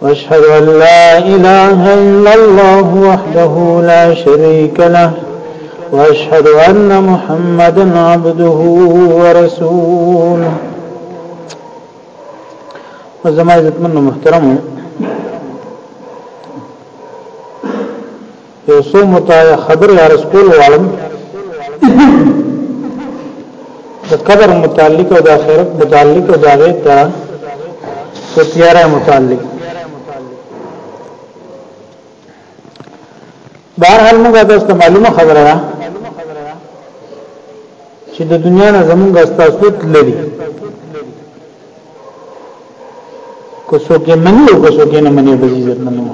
واشهد أن لا إله إلا الله وحده لا شريك له واشهد أن محمدا عبده ورسوله وزما عزت منو محترمو یو څو متای خبرې عرض کول غواړم د قبر متعلق او د آخرت متعلق او د هغه د ستیاره متعلق بهرحال موږ تاسو ته معلومه خبره ده چې د دنیا نه زمونږ استاسو لري کو څوک یې مني او کو څوک یې نه مني به عزت نه مو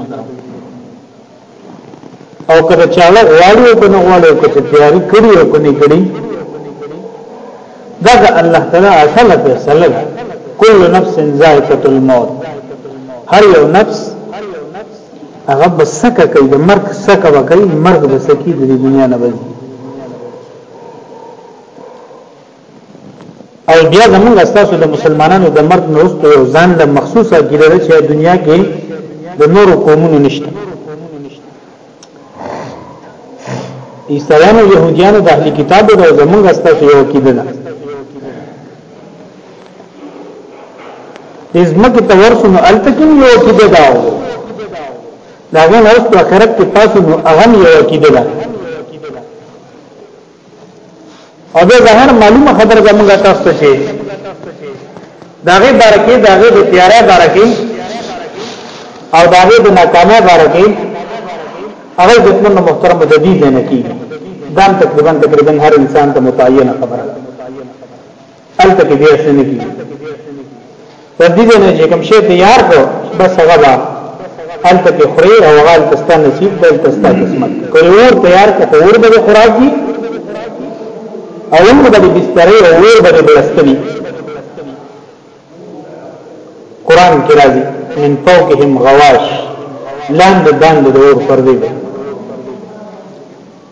او که د چاړه غواړي او که نه غواړي او که څه تیاری کړي او که نه کړي دا د الله تعالی اصل فیصله ده کل نفس ذائقه الموت هر یو نفس هغه بسکه کوي د مرګ سکه وکړي مرګ بسکی د دنیا نه بځي او بیا زمونږ استاسو د مسلمانانو د مرګ نه وروسته یو ځان له مخصوصه ګیره ده چې دنیا کې د نورو قومونو نشته عیسایانو يهوديانو د اهلي کتابو د زمونږ استاسو یو کیده ده ازمکه تورسو نو التکم یو کیده ده دا غن اوس په آخرت کې تاسو نو اغم یو کیده ده او به ظاهر معلومه خبره ده موږ تاسو ته چې داغه بارکه داغه د تیارې بارکه او داغه د ناکامه بارکه هغه د خپل محترم د دې نه کیږي دا تقریبا تقریبا هر انسان ته متعینه خبره ده هلته کې بیا څه نه کیږي پر دې نه چې کوم شی تیار کو بس هغه با هلته کې خوري او هغه هلته ستا نصیب دی هلته ستا قسمت کوي اور تیار کو اور به خوراک دي او موږ به بسترې او ور به بلستنی قران کې راځي من فوقهم غواش لاندې باندې د اور پر دی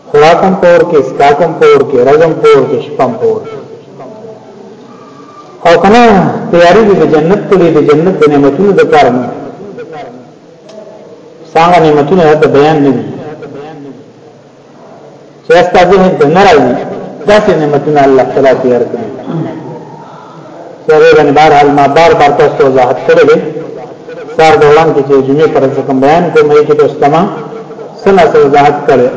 خوراکم په اور کې اسکاکم په اور کې رزم په اور کې شپم په اور او کنه تیاری دې د جنت کړې د جنت د نعمتونو د کار نه څنګه نعمتونه هغه بیان نه دي چې استاد دې د ناراضي داسې نعمتونه الله تعالی تیار کړی په هغې باندې بهرحال ما بار بار تاسو ته وضاحت کړی دی سهار د وړاند کې چې جمعې پر ورځ کوم بیان کوم هغې کې تاسو ته ما څه ناڅه وضاحت کړی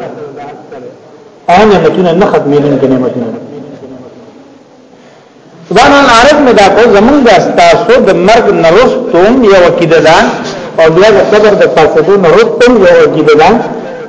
هغه نعمتونه نه ختمېدونکي نعمتونه سبحان الله عارف مې دا کو زمونږ د ستاسو د مرګ نرستوم یو عقیده ده او بیا د قبر د پاسېدو نرستوم یو عقیده ده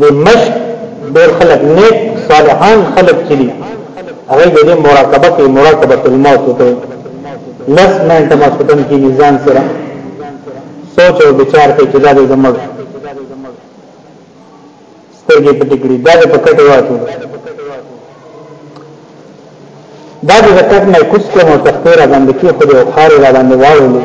د مشق ډېر خلک نیک صالحان خلک چې دي هغه د دې مراقبه کې مراقبه الموت ته لس منټه ماسوتن کې نزان سره سوچ او بچار کې چې دا د زمړ سترګې پټې کړې دا د پکټه واتو دا د زکات نه کوڅ کوم تختیره باندې کې خو د خارې را باندې واړولې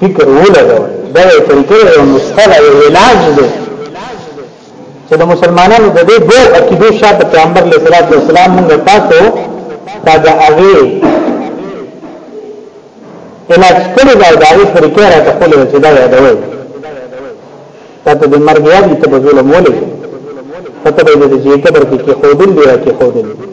فکر ولګو دا یو طریقه یو نسخه ده یو علاج دی چې د مسلمانانو د دې دوه عقیدو شاته پیغمبر علیه الصلاۃ والسلام موږ تاسو ته د هغه علاج کړی دا د هغه طریقه را ته خپل چې دا یادوي تاسو د مرګ یاد ته په ظلم ولې فتبه د جې کبر کې خودل دی کې خودل دی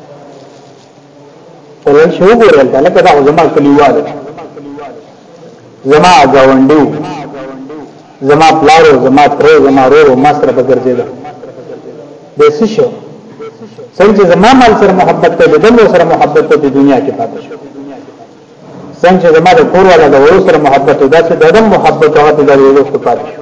ولې چې وګورل دا لکه دا زما کلیوال زما گاونډي زما پلارو زما ترو زما رورو ما سره بګرځیدل د څه شو څنګه زما مال سره محبت ته د دنیا سره محبت ته د دنیا کې پاتې شو څنګه زما د کور والا د ورو سره محبت ته داسې د دم محبت هغه ته د ورو سره پاتې شو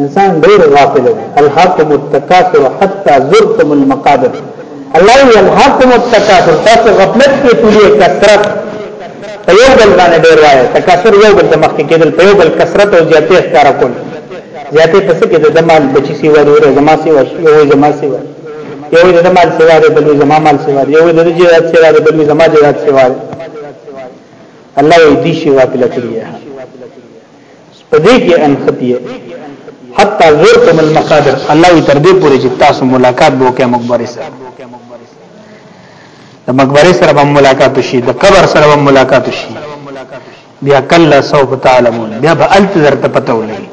انسان ډیر غافل دی الحاکم التکاثر حتا زرتم المقابر الله یې الحاکم التکاثر تاسو غفلت کې پوری کثرت په یو بل باندې ډیر وایي تکاثر یو بل د مخکې کېدل په یو بل کثرت او زیاتې ښکارا کول زیاتې پس کې د مال بچی سی وری او زما سی وش یو زما سی وش یو د مال سی وری بل زما مال سی وری یو د جهاد سی وری بل زما جهاد سی وری الله یې دې شی واپل کړی پدې کې انختی حتا زرتم المقابر الله وی تر دې پورې چې تاسو ملاقات به وکړئ مقبره سره د مقبره سره به ملاقات شي د قبر سره به ملاقات شي بیا کله سوف تعلمون بیا به الت درته پته ولګي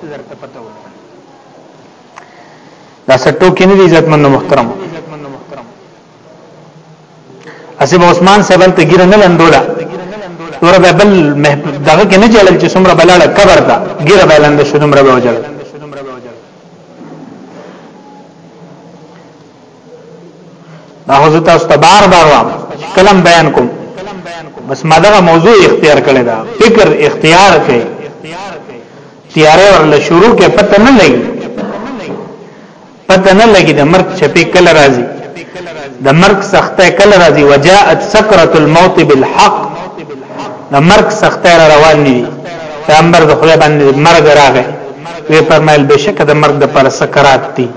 دا سټو کې نه دي عزت من محترم اسب عثمان سبل ته ګیر نه لندولا نور به بل دغه کې نه جلل چې څومره بلاله قبر دا ګیر به لند شو نمبر به وجل دا حضرت تاسو ته بار بار وام کلم بیان کوم بس ما دغه موضوع اختیار کړی دا فکر اختیار کړي تیارې ورله شروع کې پته نه لګي پته نه لګي د مرګ چپی کله راځي د مرګ سخته کله راځي وجاءت سکرۃ الموت بالحق د مرګ سخته را روان دي پیغمبر د خدای باندې مرګ راغی وی فرمایل بشک د مرګ د پر سکرات دي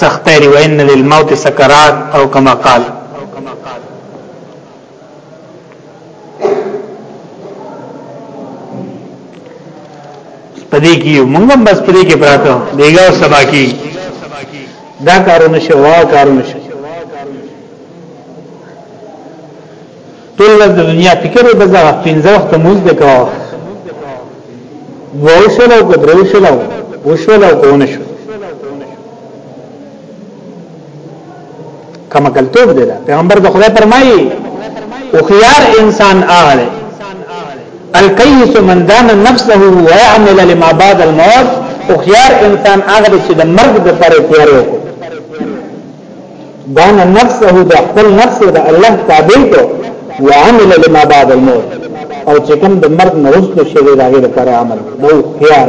سخته ری وین للموت سکرات او کما قال پدې کې موږ هم بس پدې کې پراته دیګا او سبا کې دا کارونه شو وا کارونه شو ټول د دنیا فکر به ځه پنځه وخت موږ د کا وښلو کو درو شلو وښلو کو نشو کما کلتوب دی دا پیغمبر د خدای فرمایي او خيار انسان اغله الکیس من دان نفسه ويعمل لما بعد الموت او خيار انسان اغله چې د مرګ د پر تیار وکړي دان نفسه د خپل نفس د الله تابع کو وعمل لما بعد الموت او چې کوم د مرګ نه وروسته شوی دا غیر پر عمل نو خيار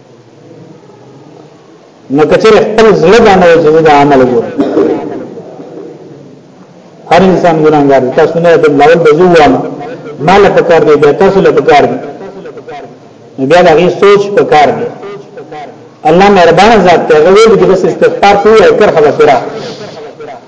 نو کچره خپل زړه باندې چې دا عمل وو هر انسان ګناګار تاسو نه د لول بزوام مال په کار دی به تاسو له په کار دی بیا دا غي سوچ په کار دی الله مهربان ذات ته غوړي چې بس استغفار کوی او کر خلاص را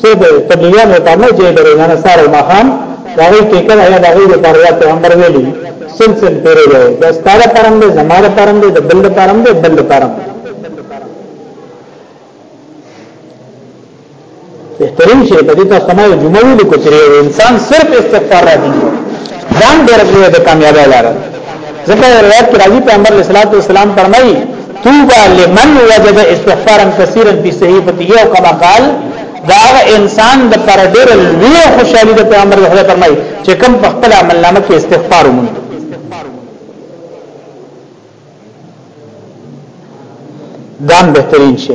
څه د تبلیغیان لپاره نه چې درې نه سار او مخام دا غي کې کله یا دا غي د پریا پیغمبر ویلي سلسل پیرو دی دا ستاره پرم دی زماره پرم دی د بل پرم دی بل پرم بهترین شی په دې تاسو سمه جمعه ویل کو چې انسان صرف استغفار راځي ځان ډېر د کامیابی لاره ځکه روایت کې راځي پیغمبر اسلام والسلام فرمایي توبه لمن وجد استغفارا كثيرا في صحيفته او كما قال دا انسان د پر ډېر لوی خوشالي د پیغمبر د خدای فرمایي چې کم په خپل عمل نامه کې استغفار ومن دام بهترین شي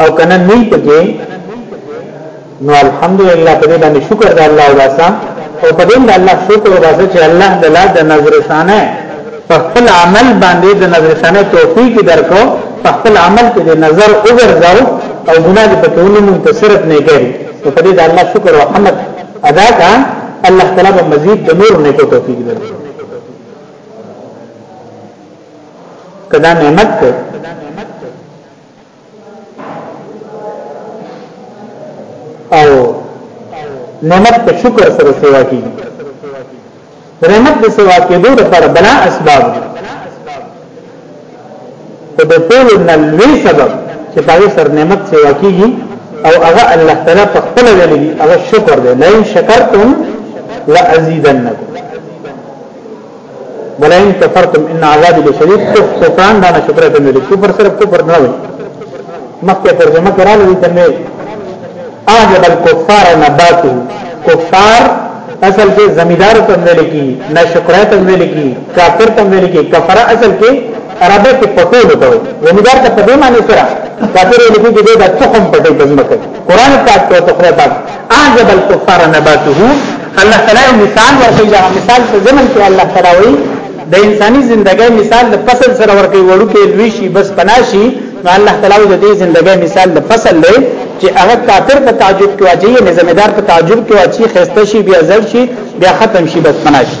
او کنه نه پکې نو الحمدلله په دې باندې شکر د الله واسه او په دې د الله شکر واسه چې الله د لا د نظر ثانه په خپل عمل باندې د نظر ثانه توفیق درکو په خپل عمل کې د نظر وګرځاو او ګناه دې پکې ونه مونږ ته صرف نه کوي او په دې د الله شکر او حمد ادا کا الله تعالی به مزید د نور نه کو توفیق درکو کدا نعمت ته او نعمت ته شکر سره سیوا کی رحمت د سیوا کېدو لپاره بنا اسباب دي خو د ټول نه لوی سبب چې پاره سر نعمت سیوا کیږي او هغه الله تعالی په خپل ویلي هغه شکر دی لئن شکرتم لازیدنکم ولئن کفرتم ان عذابي لشديد کفران دا نه شکر ته ملي کفر صرف کفر نه وي مخکې ترجمه کړل دي ته نه اعجب الكفار نباته کفار اصل کې زمیدار ته ویل کی نه شکر ته ویل کی کافر ته ویل کی کفر اصل کې عربه کې پټو وته زمیدار ته په دې معنی سره کافر ویل کی چې دا تخم پټي بزمکه قران پاک ته تخره پاک اعجب الكفار نباته الله تعالی مثال ورکړي دا مثال په زمن کې الله تعالی وایي د انساني ژوندۍ مثال د فصل سره ورکړي وړو کې لوي شي بس پناشي نو الله تعالی د دې ژوندۍ مثال د فصل لې چې هغه کافر په تعجب کې واجی نه زمیدار په تعجب کې واچی خسته شي بیا زړ شي بیا ختم شي بس پناشي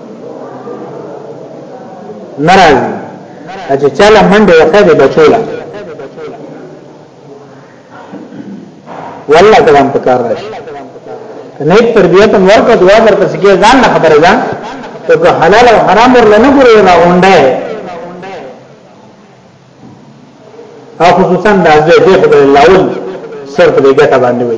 ناراضي چې چاله منډه وکړه د بچوله والله کلام په کار راشي کنه تربیت هم ورکړه دعا ورته سګي ځان نه خبره ده ته حلال او حرام ورنه ګورې نه غونډه او خصوصا دا زه دې په لاول سر په دې ګټه باندې وي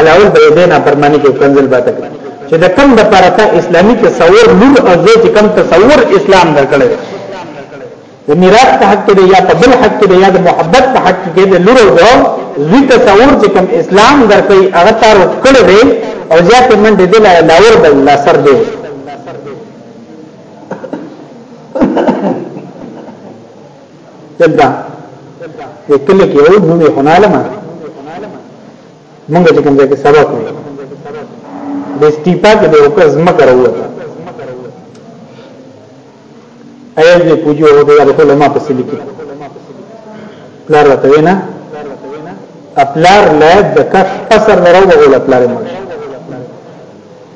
الاول به دې نه پرمانی کې کنزل باته کړ چې د کم د پاره ته اسلامي تصور نور او زه چې کم تصور اسلام درکړل د میراث په حق کې یا په بل حق کې یا د محبت په حق کې د لور او زوم زی تصور چې کم اسلام درکې هغه تار کړل او زیات منډه دې لاور بل لا سر دې دلته د کله کې یو نومې خناله ما مونږ چې کوم ځای کې سبق وي د استیپا کې د وکړ زما کراوه ایا دې پوجو هو دې ټول ما په سلی کې پلار راته وینا خپلار لا د کف اثر نه راوړل خپلار مرشد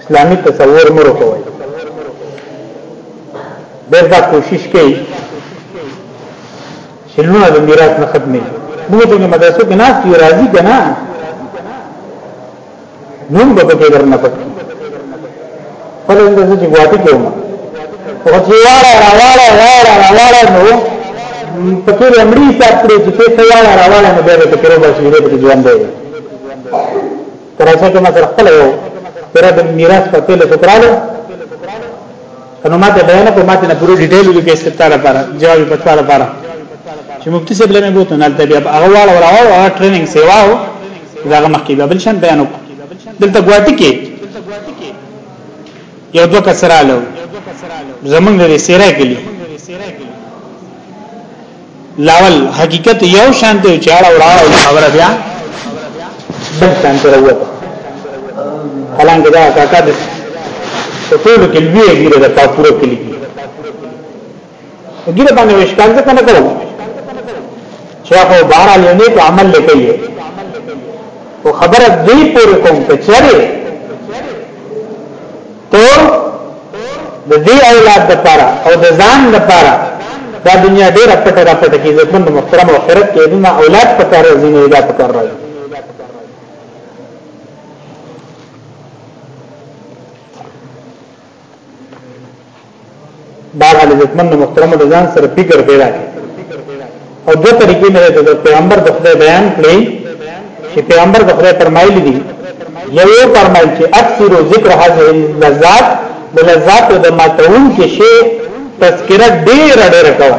اسلامي تصور مور کوي ډېر دا کوشش کوي چې لونه د میراث نه ختمي موږ ته مدرسو کې ناس یو راضي کنا نوم به پکې درنه پکې پر دې چې غواړي کوم او چې واړه راواړه راواړه راواړه نو پکې امري صاحب کړې چې څه واړه راواړه نو به پکې روباسي دې پکې ژوند دی کراچۍ کې ما سره خپل یو تر د میراث په پیله ټکرالو کنو ماته بیان کو ماته نه پوره ډیټیل وی کې استفتاء لپاره جواب پتوا لپاره چې مفتی صاحب لمه بوته نه تل بیا هغه واړه وراو هغه ټریننګ سیواو داغه مخکې بل شان بیان وکړ دلته ګواټی کې یو دوه کسرالو زمونږ لري سیره کلی لاول حقیقت یو شان دی چې اړه وړاړه خبره بیا بل شان سره وته حالان کې دا کاکا د ټول کې لوی ګیره د کاپورو کې لګي ګیره باندې وشکال څه نه کوو چې هغه بار علی نه په عمل لګي او خبره دې پورې کوم ته چره ته د دې اولاد لپاره او د ځان لپاره دا دنیا ډیره پټه را پټه کیږي ته محترم او خیرت کې دنه اولاد په کار راځي نه دا په کار راځي بهر حال عزتمن او محترم د ځان سره فکر پیدا کړي او دوه طریقې مې د پیغمبر د خدای بیان کړې چې پیغمبر د خدای فرمایلی دي یو یو فرمایل چې اکثر ذکر هذه اللذات د لذات د ماتون کې شی تذکرہ ډیر ډیر کوي